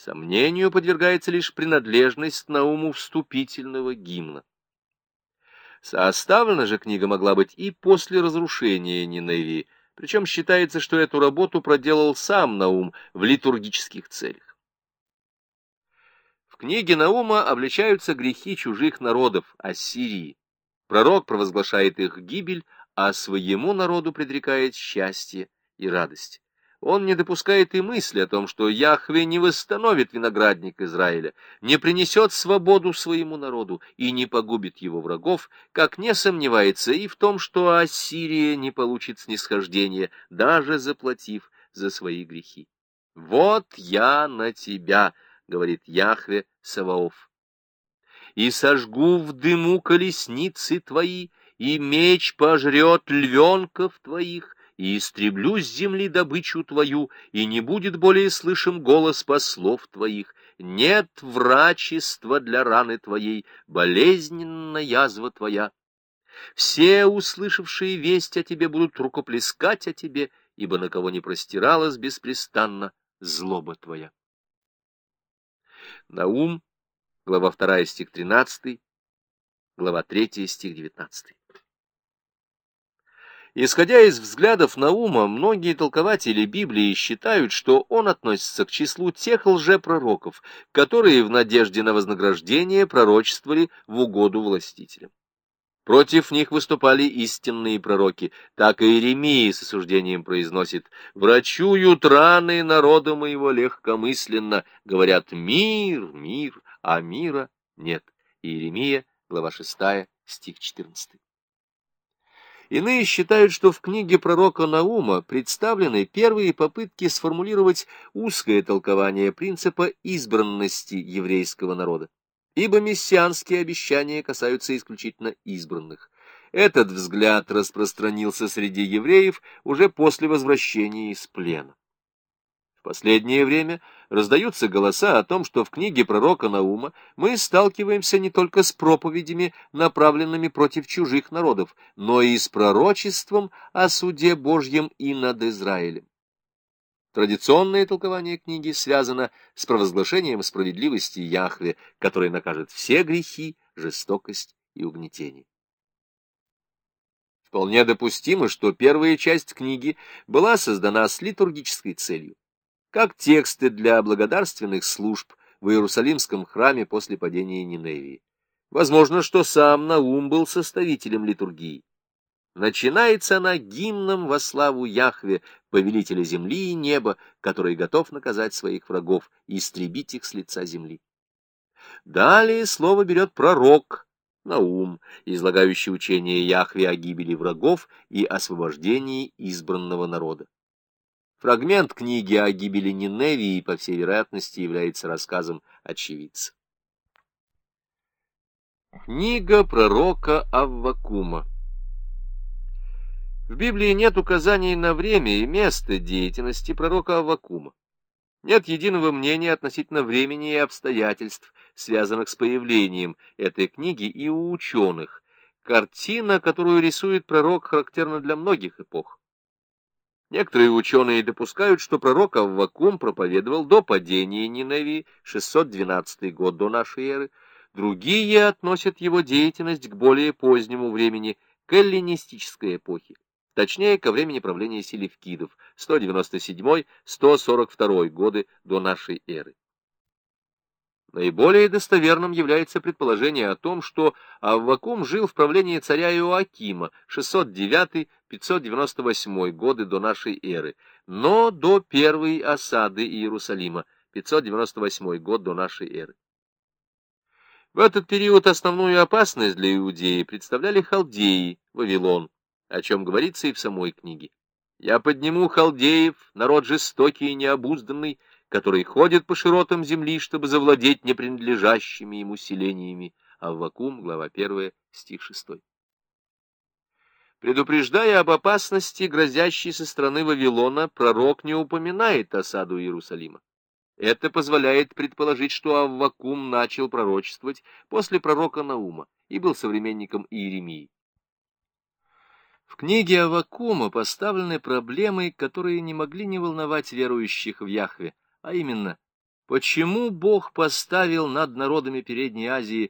Сомнению подвергается лишь принадлежность Науму вступительного гимна. Составлена же книга могла быть и после разрушения Ниневии, причем считается, что эту работу проделал сам Наум в литургических целях. В книге Наума обличаются грехи чужих народов, Ассирии. Пророк провозглашает их гибель, а своему народу предрекает счастье и радость. Он не допускает и мысли о том, что Яхве не восстановит виноградник Израиля, не принесет свободу своему народу и не погубит его врагов, как не сомневается и в том, что Ассирия не получит снисхождения, даже заплатив за свои грехи. «Вот я на тебя», — говорит Яхве Саваоф, — «и сожгу в дыму колесницы твои, и меч пожрет львенков твоих, и истреблю с земли добычу твою, и не будет более слышим голос послов твоих. Нет врачества для раны твоей, болезненна язва твоя. Все, услышавшие весть о тебе, будут рукоплескать о тебе, ибо на кого не простиралась беспрестанно злоба твоя. Наум, глава 2, стих 13, глава 3, стих 19. Исходя из взглядов Наума, многие толкователи Библии считают, что он относится к числу тех лжепророков, которые в надежде на вознаграждение пророчествовали в угоду властителям. Против них выступали истинные пророки. Так и Иеремия с осуждением произносит «Врачуют раны народа моего легкомысленно, говорят «мир, мир», а мира нет». Иеремия, глава 6, стих 14. Иные считают, что в книге пророка Наума представлены первые попытки сформулировать узкое толкование принципа избранности еврейского народа, ибо мессианские обещания касаются исключительно избранных. Этот взгляд распространился среди евреев уже после возвращения из плена. В последнее время раздаются голоса о том, что в книге пророка Наума мы сталкиваемся не только с проповедями, направленными против чужих народов, но и с пророчеством о суде Божьем и над Израилем. Традиционное толкование книги связано с провозглашением справедливости Яхве, который накажет все грехи, жестокость и угнетение. Вполне допустимо, что первая часть книги была создана с литургической целью как тексты для благодарственных служб в Иерусалимском храме после падения Ниневии. Возможно, что сам Наум был составителем литургии. Начинается она гимном во славу Яхве, повелителя земли и неба, который готов наказать своих врагов и истребить их с лица земли. Далее слово берет пророк Наум, излагающий учение Яхве о гибели врагов и освобождении избранного народа. Фрагмент книги о гибели Ниневии, по всей вероятности, является рассказом очевидца. Книга пророка Аввакума В Библии нет указаний на время и место деятельности пророка Аввакума. Нет единого мнения относительно времени и обстоятельств, связанных с появлением этой книги и у ученых. Картина, которую рисует пророк, характерна для многих эпох. Некоторые ученые допускают, что пророк Аввакум проповедовал до падения Ниневии, 612 год до нашей эры. Другие относят его деятельность к более позднему времени, к эллинистической эпохе, точнее, ко времени правления селевкидов, 197-142 годы до нашей эры. Наиболее достоверным является предположение о том, что Аввакум жил в правлении царя Иоакима 609-598 годы до нашей эры, но до первой осады Иерусалима 598 год до нашей эры. В этот период основную опасность для Иудеи представляли халдеи, Вавилон, о чем говорится и в самой книге. «Я подниму халдеев, народ жестокий и необузданный, который ходит по широтам земли, чтобы завладеть непринадлежащими ему селениями. Аввакум, глава 1, стих 6. Предупреждая об опасности, грозящей со стороны Вавилона, пророк не упоминает осаду Иерусалима. Это позволяет предположить, что Аввакум начал пророчествовать после пророка Наума и был современником Иеремии. В книге Аввакума поставлены проблемы, которые не могли не волновать верующих в Яхве, а именно Почему Бог поставил над народами Передней Азии